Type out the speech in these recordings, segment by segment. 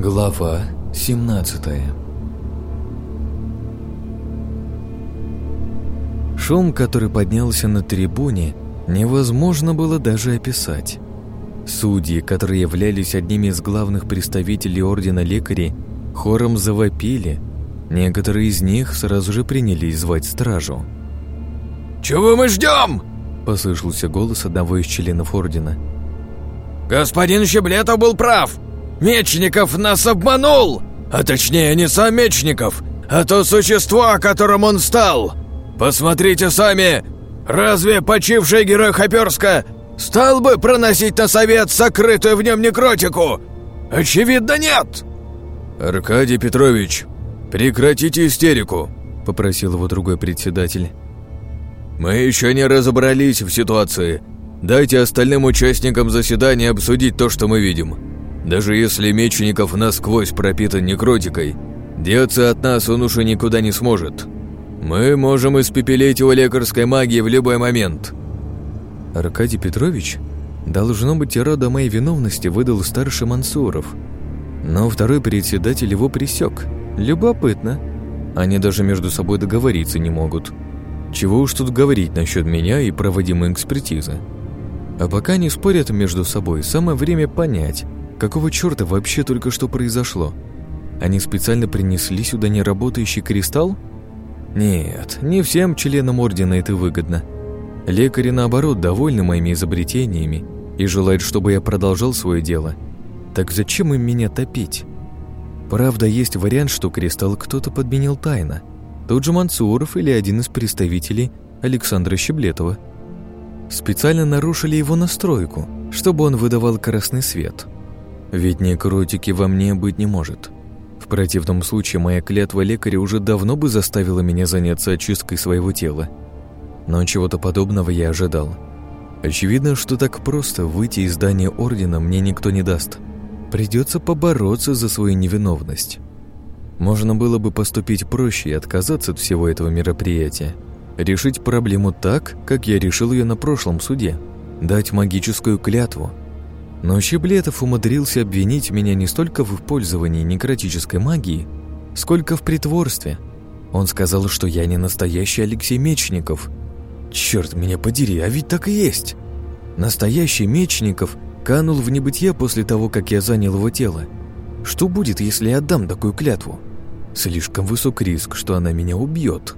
Глава 17 Шум, который поднялся на трибуне, невозможно было даже описать. Судьи, которые являлись одними из главных представителей Ордена Лекарей, хором завопили. Некоторые из них сразу же принялись звать стражу. «Чего мы ждем?» – послышался голос одного из членов Ордена. «Господин Щеблетов был прав! Мечников нас обманул! А точнее, не сам Мечников, а то существо, которым он стал! Посмотрите сами! Разве почивший герой Хоперска стал бы проносить на совет сокрытую в нем некротику? Очевидно, нет!» «Аркадий Петрович, прекратите истерику!» – попросил его другой председатель. «Мы еще не разобрались в ситуации. Дайте остальным участникам заседания обсудить то, что мы видим. Даже если Мечников насквозь пропитан некротикой, деться от нас он уже никуда не сможет. Мы можем испепелить его лекарской магией в любой момент». Аркадий Петрович, должно быть, рода моей виновности выдал старший Мансуров. Но второй председатель его присек. Любопытно. Они даже между собой договориться не могут. Чего уж тут говорить насчет меня и проводимой экспертизы. А пока не спорят между собой, самое время понять, какого черта вообще только что произошло. Они специально принесли сюда неработающий кристалл? Нет, не всем членам Ордена это выгодно. Лекари, наоборот, довольны моими изобретениями и желают, чтобы я продолжал свое дело. Так зачем им меня топить? Правда, есть вариант, что кристалл кто-то подменил тайно. Тот же Мансуров или один из представителей Александра Щеблетова. Специально нарушили его настройку, чтобы он выдавал красный свет. Ведь некротики во мне быть не может. В противном случае моя клятва лекаря уже давно бы заставила меня заняться очисткой своего тела. Но чего-то подобного я ожидал. Очевидно, что так просто выйти из здания Ордена мне никто не даст. Придется побороться за свою невиновность. Можно было бы поступить проще и отказаться от всего этого мероприятия. Решить проблему так, как я решил ее на прошлом суде. Дать магическую клятву. Но Щеблетов умудрился обвинить меня не столько в пользовании некротической магией, сколько в притворстве. Он сказал, что я не настоящий Алексей Мечников. Черт меня подери, а ведь так и есть. Настоящий Мечников канул в небытие после того, как я занял его тело. Что будет, если я отдам такую клятву? Слишком высок риск, что она меня убьет.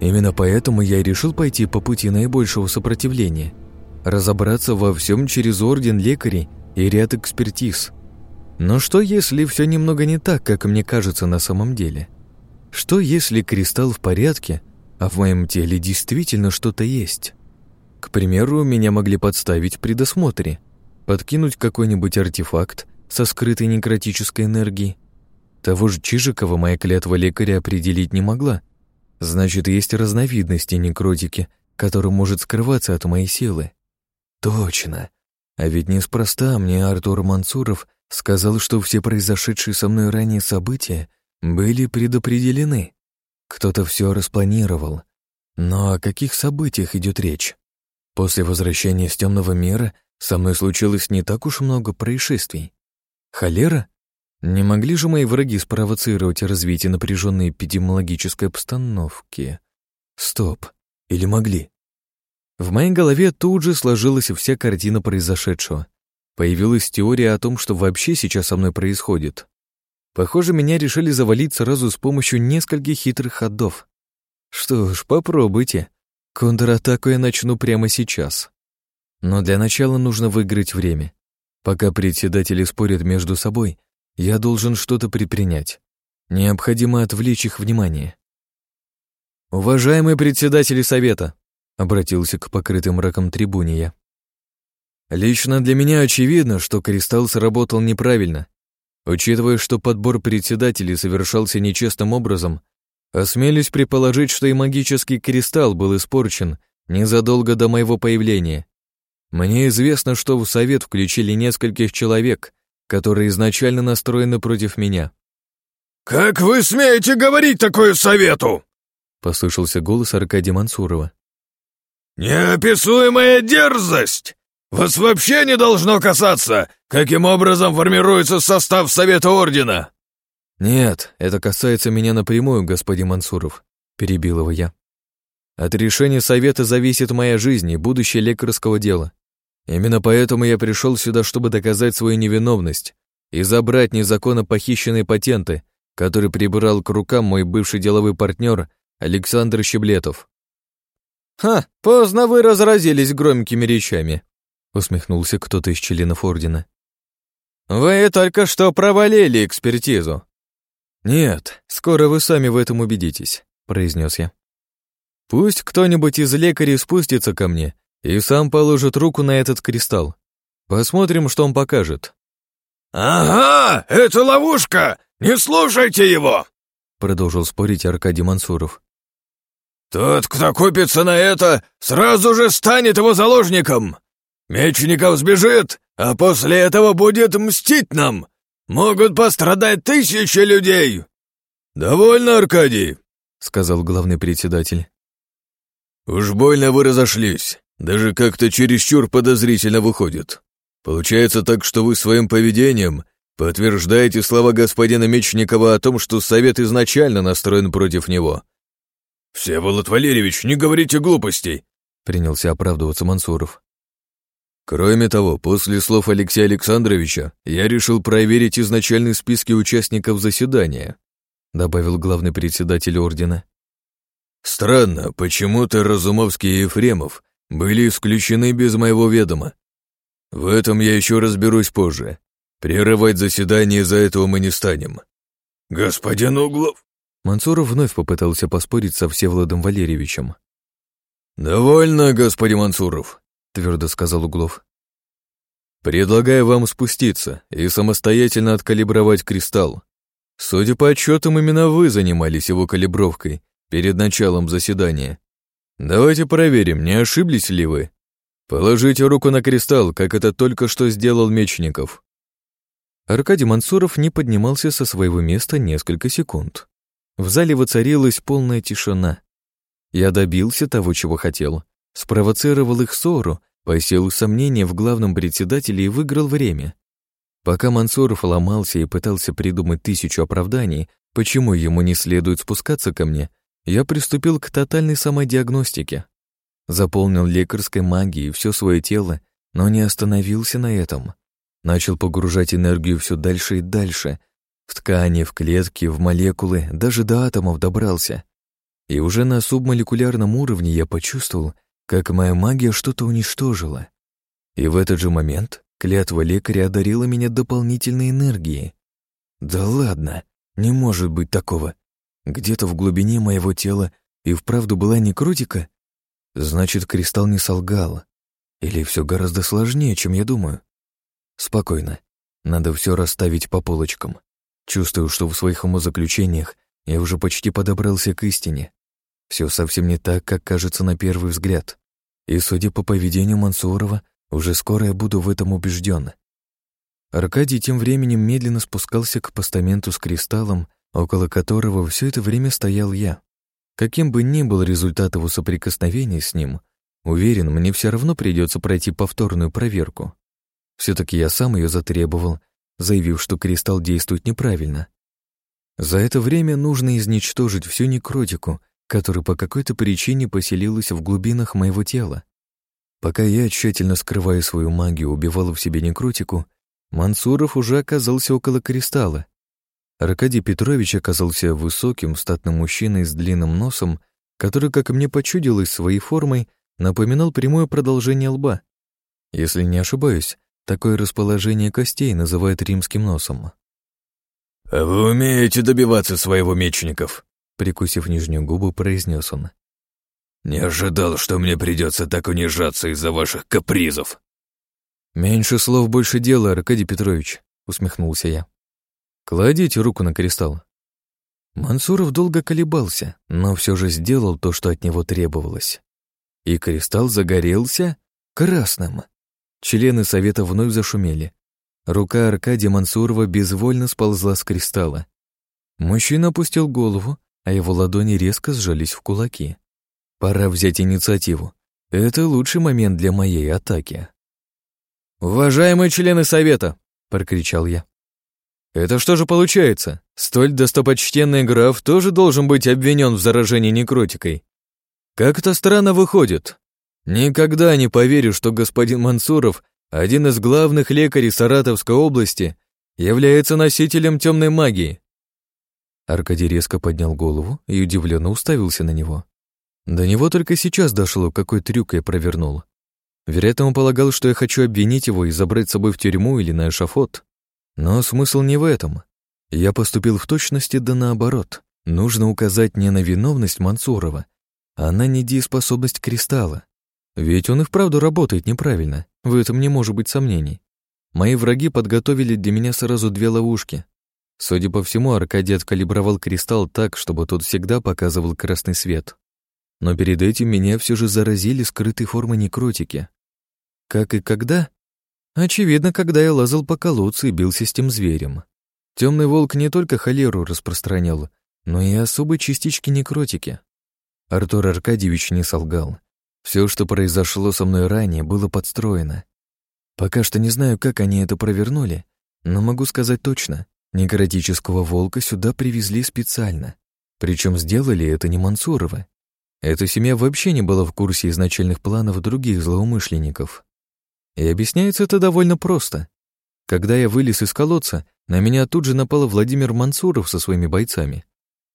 Именно поэтому я и решил пойти по пути наибольшего сопротивления. Разобраться во всем через орден лекарей и ряд экспертиз. Но что, если все немного не так, как мне кажется на самом деле? Что, если кристалл в порядке, а в моем теле действительно что-то есть? К примеру, меня могли подставить при досмотре, подкинуть какой-нибудь артефакт со скрытой некротической энергией. Того же Чижикова моя клятва лекаря определить не могла. Значит, есть разновидности некротики, которая может скрываться от моей силы. Точно. А ведь неспроста мне Артур Мансуров сказал, что все произошедшие со мной ранее события были предопределены. Кто-то все распланировал. Но о каких событиях идет речь? После возвращения с темного мира со мной случилось не так уж много происшествий. Холера? Не могли же мои враги спровоцировать развитие напряженной эпидемиологической обстановки? Стоп. Или могли? В моей голове тут же сложилась вся картина произошедшего. Появилась теория о том, что вообще сейчас со мной происходит. Похоже, меня решили завалить сразу с помощью нескольких хитрых ходов. Что ж, попробуйте. Контратаку я начну прямо сейчас. Но для начала нужно выиграть время. Пока председатели спорят между собой, я должен что-то предпринять. Необходимо отвлечь их внимание. «Уважаемые председатели совета», — обратился к покрытым раком трибуне я. «Лично для меня очевидно, что кристалл сработал неправильно. Учитывая, что подбор председателей совершался нечестным образом, осмелюсь предположить, что и магический кристалл был испорчен незадолго до моего появления. Мне известно, что в совет включили нескольких человек, которые изначально настроены против меня. «Как вы смеете говорить такое совету?» — послышался голос Аркадия Мансурова. «Неописуемая дерзость! Вас вообще не должно касаться, каким образом формируется состав Совета Ордена!» «Нет, это касается меня напрямую, господин Мансуров», — перебил его я. «От решения Совета зависит моя жизнь и будущее лекарского дела. Именно поэтому я пришел сюда, чтобы доказать свою невиновность и забрать незаконно похищенные патенты, которые прибрал к рукам мой бывший деловой партнер Александр Щеблетов. «Ха, поздно вы разразились громкими речами», — усмехнулся кто-то из членов Ордена. «Вы только что провалили экспертизу». «Нет, скоро вы сами в этом убедитесь», — произнес я. «Пусть кто-нибудь из лекарей спустится ко мне и сам положит руку на этот кристалл. Посмотрим, что он покажет». «Ага, это ловушка! Не слушайте его!» Продолжил спорить Аркадий Мансуров. «Тот, кто купится на это, сразу же станет его заложником! Мечников сбежит, а после этого будет мстить нам! Могут пострадать тысячи людей!» «Довольно, Аркадий!» — сказал главный председатель. «Уж больно вы разошлись. Даже как-то чересчур подозрительно выходит. Получается так, что вы своим поведением подтверждаете слова господина Мечникова о том, что совет изначально настроен против него. «Всеволод Валерьевич, не говорите глупостей!» — принялся оправдываться Мансуров. Кроме того, после слов Алексея Александровича, я решил проверить изначальные списки участников заседания, добавил главный председатель ордена. Странно, почему-то Разумовский и Ефремов были исключены без моего ведома. В этом я еще разберусь позже. Прерывать заседание из-за этого мы не станем. Господин Углов. Мансуров вновь попытался поспорить со Всеволодом Валерьевичем. «Довольно, господин Мансуров», — твердо сказал Углов. «Предлагаю вам спуститься и самостоятельно откалибровать кристалл. Судя по отчетам, именно вы занимались его калибровкой перед началом заседания. Давайте проверим, не ошиблись ли вы. Положите руку на кристалл, как это только что сделал Мечников. Аркадий Мансуров не поднимался со своего места несколько секунд. В зале воцарилась полная тишина. Я добился того, чего хотел. Спровоцировал их ссору, посел сомнения в главном председателе и выиграл время. Пока Мансуров ломался и пытался придумать тысячу оправданий, почему ему не следует спускаться ко мне, я приступил к тотальной самодиагностике. Заполнил лекарской магией все свое тело, но не остановился на этом. Начал погружать энергию все дальше и дальше. В ткани, в клетки, в молекулы, даже до атомов добрался. И уже на субмолекулярном уровне я почувствовал, как моя магия что-то уничтожила. И в этот же момент клятва лекаря одарила меня дополнительной энергией. Да ладно, не может быть такого. Где-то в глубине моего тела и вправду была некротика? Значит, кристалл не солгал. Или все гораздо сложнее, чем я думаю. Спокойно. Надо все расставить по полочкам. Чувствую, что в своих умозаключениях я уже почти подобрался к истине. Все совсем не так, как кажется на первый взгляд. И, судя по поведению Мансурова, уже скоро я буду в этом убежден. Аркадий тем временем медленно спускался к постаменту с кристаллом, около которого все это время стоял я. Каким бы ни был результат его соприкосновения с ним, уверен, мне все равно придется пройти повторную проверку. Все-таки я сам ее затребовал, заявив, что кристалл действует неправильно. За это время нужно изничтожить всю некротику, которая по какой-то причине поселилась в глубинах моего тела. Пока я, тщательно скрывая свою магию, убивал в себе некротику, Мансуров уже оказался около кристалла. Аркадий Петрович оказался высоким, статным мужчиной с длинным носом, который, как мне почудилось своей формой, напоминал прямое продолжение лба. Если не ошибаюсь, Такое расположение костей называют римским носом. «А вы умеете добиваться своего мечников?» Прикусив нижнюю губу, произнес он. «Не ожидал, что мне придется так унижаться из-за ваших капризов». «Меньше слов, больше дела, Аркадий Петрович», — усмехнулся я. «Кладите руку на кристалл». Мансуров долго колебался, но все же сделал то, что от него требовалось. И кристалл загорелся красным. Члены совета вновь зашумели. Рука Аркадия Мансурова безвольно сползла с кристалла. Мужчина опустил голову, а его ладони резко сжались в кулаки. Пора взять инициативу. Это лучший момент для моей атаки. «Уважаемые члены совета!» — прокричал я. «Это что же получается? Столь достопочтенный граф тоже должен быть обвинен в заражении некротикой. Как это странно выходит. Никогда не поверю, что господин Мансуров, один из главных лекарей Саратовской области, является носителем темной магии. Аркадий резко поднял голову и удивленно уставился на него. До него только сейчас дошло, какой трюк я провернул. Вероятно, он полагал, что я хочу обвинить его и забрать с собой в тюрьму или на эшафот. Но смысл не в этом. Я поступил в точности да наоборот. Нужно указать не на виновность Мансурова, а на недееспособность кристалла. Ведь он и вправду работает неправильно, в этом не может быть сомнений. Мои враги подготовили для меня сразу две ловушки. Судя по всему, Аркадий откалибровал кристалл так, чтобы тот всегда показывал красный свет. Но перед этим меня все же заразили скрытой формой некротики. Как и когда? Очевидно, когда я лазал по колодцу и бился с тем зверем. Темный волк не только холеру распространял, но и особые частички некротики. Артур Аркадьевич не солгал. Все, что произошло со мной ранее, было подстроено. Пока что не знаю, как они это провернули, но могу сказать точно. Некротического волка сюда привезли специально. Причем сделали это не Мансуровы. Эта семья вообще не была в курсе изначальных планов других злоумышленников. И объясняется это довольно просто. Когда я вылез из колодца, на меня тут же напал Владимир Мансуров со своими бойцами.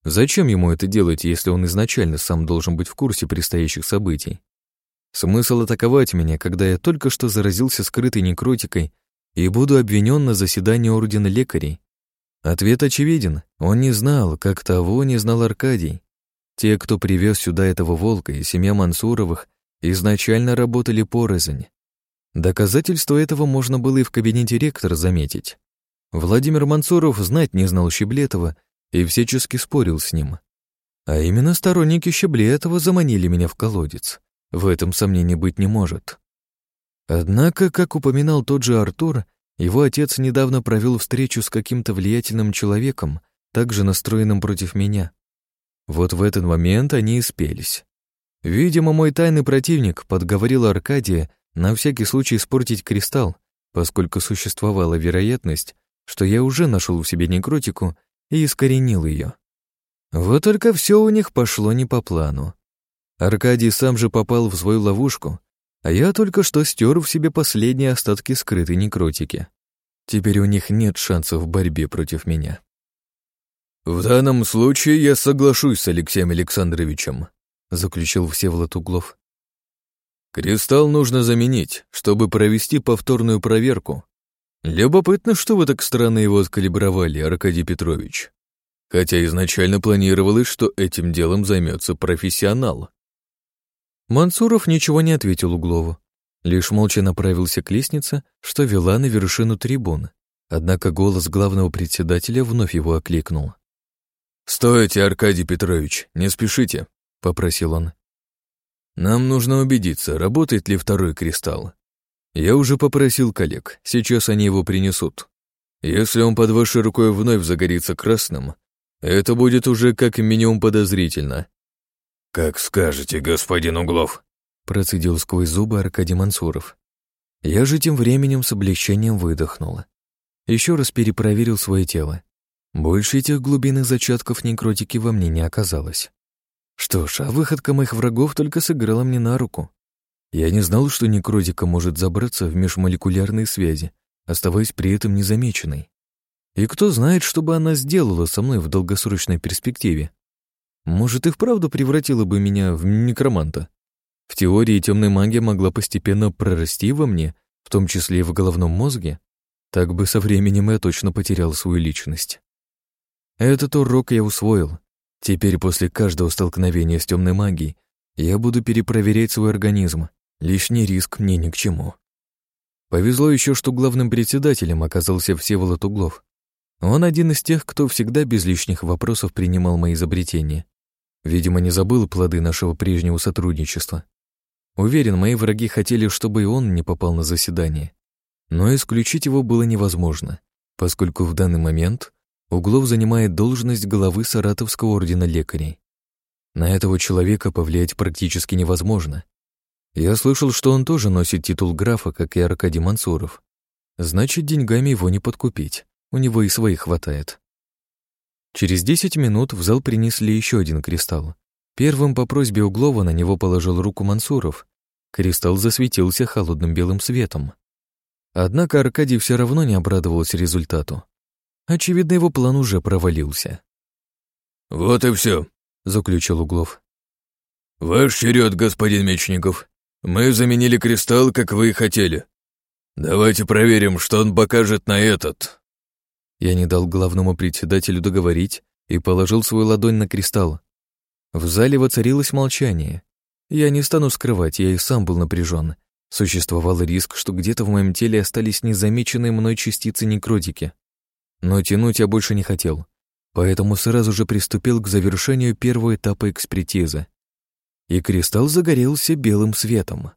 Зачем ему это делать, если он изначально сам должен быть в курсе предстоящих событий? Смысл атаковать меня, когда я только что заразился скрытой некротикой и буду обвинен на заседании Ордена лекарей? Ответ очевиден. Он не знал, как того не знал Аркадий. Те, кто привез сюда этого волка и семья Мансуровых, изначально работали порознь. Доказательство этого можно было и в кабинете ректора заметить. Владимир Мансуров знать не знал Щеблетова и всячески спорил с ним. А именно сторонники Щеблетова заманили меня в колодец. В этом сомнений быть не может. Однако, как упоминал тот же Артур, его отец недавно провел встречу с каким-то влиятельным человеком, также настроенным против меня. Вот в этот момент они и спелись. Видимо, мой тайный противник подговорил Аркадия на всякий случай испортить кристалл, поскольку существовала вероятность, что я уже нашел в себе некротику и искоренил ее. Вот только все у них пошло не по плану. Аркадий сам же попал в свою ловушку, а я только что стер в себе последние остатки скрытой некротики. Теперь у них нет шансов в борьбе против меня. «В данном случае я соглашусь с Алексеем Александровичем», заключил Всеволод Углов. «Кристалл нужно заменить, чтобы провести повторную проверку. Любопытно, что вы так странно его откалибровали, Аркадий Петрович. Хотя изначально планировалось, что этим делом займется профессионал. Мансуров ничего не ответил Углову, лишь молча направился к лестнице, что вела на вершину трибун. Однако голос главного председателя вновь его окликнул. «Стойте, Аркадий Петрович, не спешите», — попросил он. «Нам нужно убедиться, работает ли второй кристалл. Я уже попросил коллег, сейчас они его принесут. Если он под вашей рукой вновь загорится красным, это будет уже как минимум подозрительно. «Как скажете, господин Углов», — процедил сквозь зубы Аркадий Мансуров. Я же тем временем с облегчением выдохнула. Еще раз перепроверил свое тело. Больше этих глубинных зачатков некротики во мне не оказалось. Что ж, а выходка моих врагов только сыграла мне на руку. Я не знал, что некротика может забраться в межмолекулярные связи, оставаясь при этом незамеченной. И кто знает, что бы она сделала со мной в долгосрочной перспективе. Может, и вправду превратила бы меня в некроманта. В теории темная магия могла постепенно прорасти во мне, в том числе и в головном мозге. Так бы со временем я точно потерял свою личность. Этот урок я усвоил. Теперь после каждого столкновения с темной магией я буду перепроверять свой организм. Лишний риск мне ни к чему. Повезло еще, что главным председателем оказался Всеволод Углов. Он один из тех, кто всегда без лишних вопросов принимал мои изобретения. Видимо, не забыл плоды нашего прежнего сотрудничества. Уверен, мои враги хотели, чтобы и он не попал на заседание. Но исключить его было невозможно, поскольку в данный момент Углов занимает должность главы Саратовского ордена лекарей. На этого человека повлиять практически невозможно. Я слышал, что он тоже носит титул графа, как и Аркадий Мансуров. Значит, деньгами его не подкупить. У него и своих хватает. Через десять минут в зал принесли еще один кристалл. Первым по просьбе Углова на него положил руку Мансуров. Кристалл засветился холодным белым светом. Однако Аркадий все равно не обрадовался результату. Очевидно, его план уже провалился. «Вот и все», — заключил Углов. «Ваш черед, господин Мечников. Мы заменили кристалл, как вы и хотели. Давайте проверим, что он покажет на этот». Я не дал главному председателю договорить и положил свою ладонь на кристалл. В зале воцарилось молчание. Я не стану скрывать, я и сам был напряжен. Существовал риск, что где-то в моем теле остались незамеченные мной частицы некротики. Но тянуть я больше не хотел, поэтому сразу же приступил к завершению первого этапа экспертизы. И кристалл загорелся белым светом.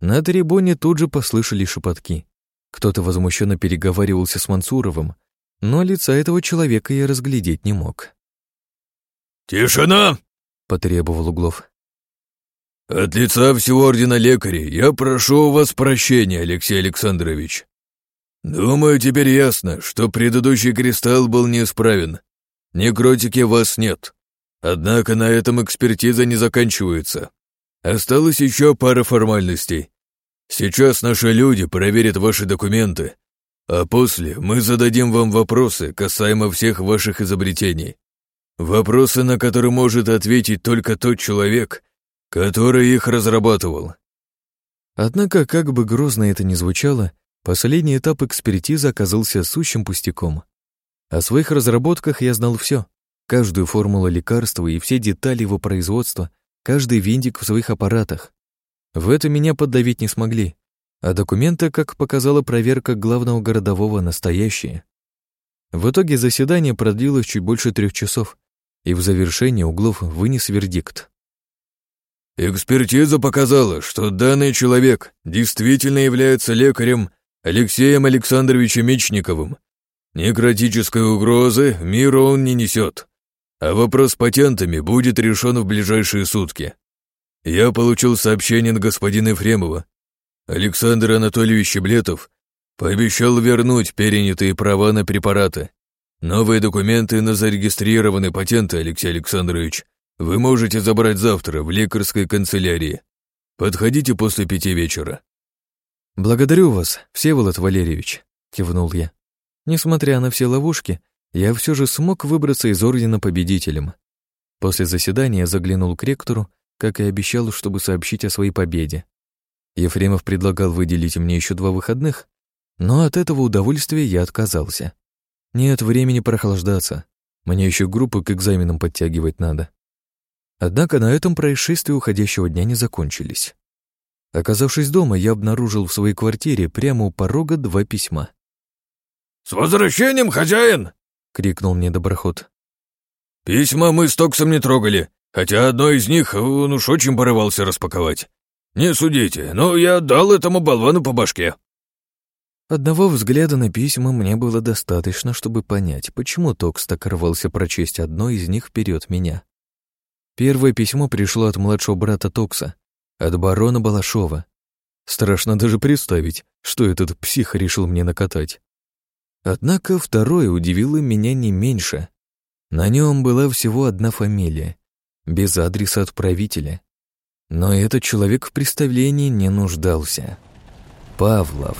На трибуне тут же послышали шепотки. Кто-то возмущенно переговаривался с Мансуровым, но лица этого человека я разглядеть не мог. «Тишина!» — потребовал Углов. «От лица всего ордена лекарей я прошу у вас прощения, Алексей Александрович. Думаю, теперь ясно, что предыдущий кристалл был неисправен. Некротики вас нет. Однако на этом экспертиза не заканчивается. Осталось еще пара формальностей. Сейчас наши люди проверят ваши документы а после мы зададим вам вопросы касаемо всех ваших изобретений. Вопросы, на которые может ответить только тот человек, который их разрабатывал. Однако, как бы грозно это ни звучало, последний этап экспертизы оказался сущим пустяком. О своих разработках я знал все, каждую формулу лекарства и все детали его производства, каждый винтик в своих аппаратах. В это меня поддавить не смогли, а документы, как показала проверка главного городового, настоящие. В итоге заседание продлилось чуть больше трех часов, и в завершении Углов вынес вердикт. «Экспертиза показала, что данный человек действительно является лекарем Алексеем Александровичем Мечниковым. Некротической угрозы миру он не несет, а вопрос с патентами будет решен в ближайшие сутки. Я получил сообщение от господина Ефремова, Александр Анатольевич Щеблетов пообещал вернуть перенятые права на препараты. Новые документы на зарегистрированные патенты, Алексей Александрович, вы можете забрать завтра в лекарской канцелярии. Подходите после пяти вечера. Благодарю вас, Всеволод Валерьевич, кивнул я. Несмотря на все ловушки, я все же смог выбраться из ордена победителем. После заседания заглянул к ректору, как и обещал, чтобы сообщить о своей победе. Ефремов предлагал выделить мне еще два выходных, но от этого удовольствия я отказался. Нет времени прохлаждаться. Мне еще группу к экзаменам подтягивать надо. Однако на этом происшествия уходящего дня не закончились. Оказавшись дома, я обнаружил в своей квартире прямо у порога два письма. «С возвращением, хозяин!» — крикнул мне доброход. «Письма мы с Токсом не трогали, хотя одно из них он уж очень порывался распаковать. «Не судите, но я дал этому болвану по башке». Одного взгляда на письма мне было достаточно, чтобы понять, почему Токс так рвался прочесть одно из них вперед меня. Первое письмо пришло от младшего брата Токса, от барона Балашова. Страшно даже представить, что этот псих решил мне накатать. Однако второе удивило меня не меньше. На нем была всего одна фамилия, без адреса отправителя. Но этот человек в представлении не нуждался. Павлов.